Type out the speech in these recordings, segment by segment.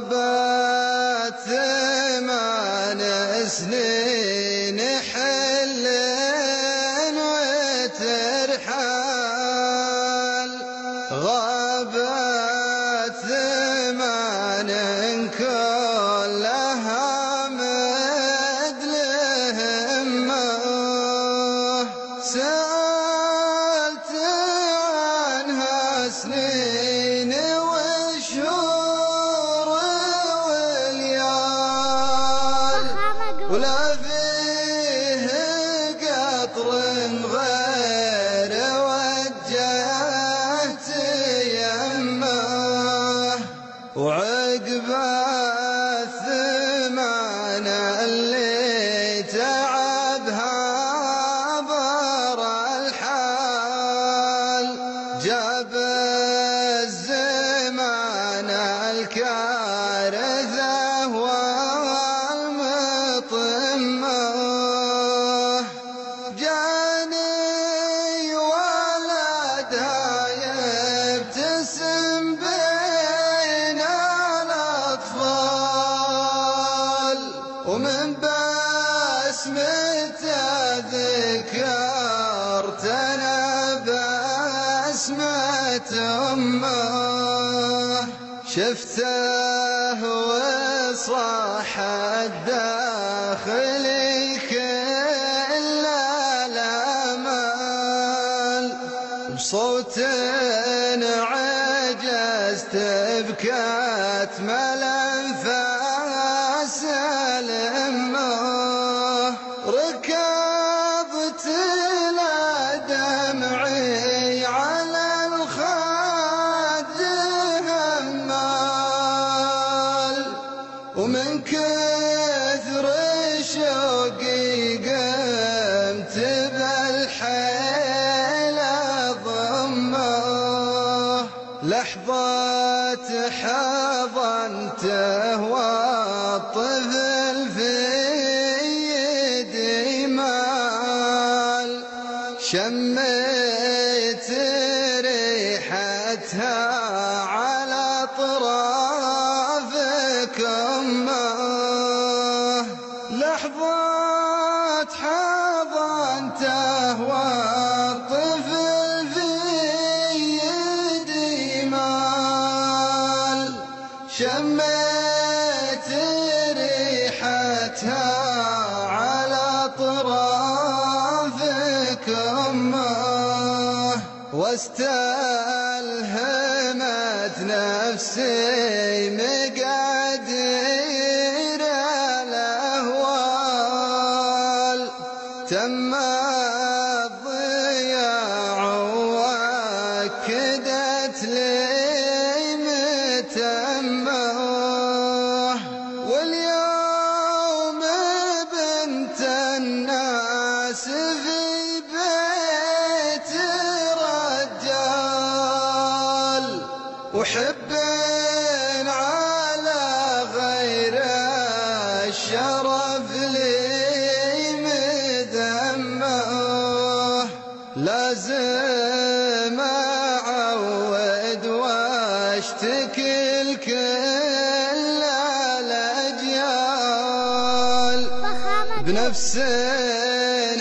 غابت ثمان سنين حل وترحال. وعقب الثمان اللي تعبها بر الحال جاب ومن بسمته ذكرتنا بسمة أمه. شفته وصاح الداخلي كل الأمل. بصوت عجزت بكت ملنفاس لحظة حضنته والطفل في يدي مال. شميت ريحتها على طراف كمه على طراف كمه واستلهمت نفسي مقادير الأهوال. تم الضياع وأكدت لي متمه وحب على غير الشرف لي مذمه لازم أعود وأشتكي الكل الأجيال. بنفس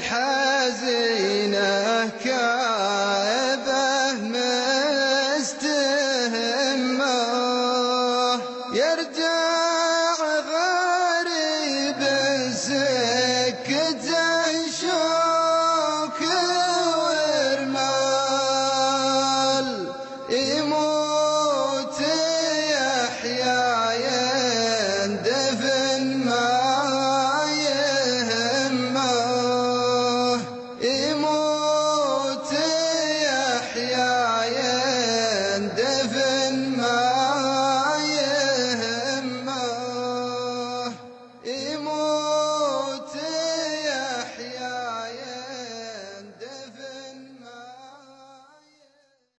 حزينة مستهمة يا رجال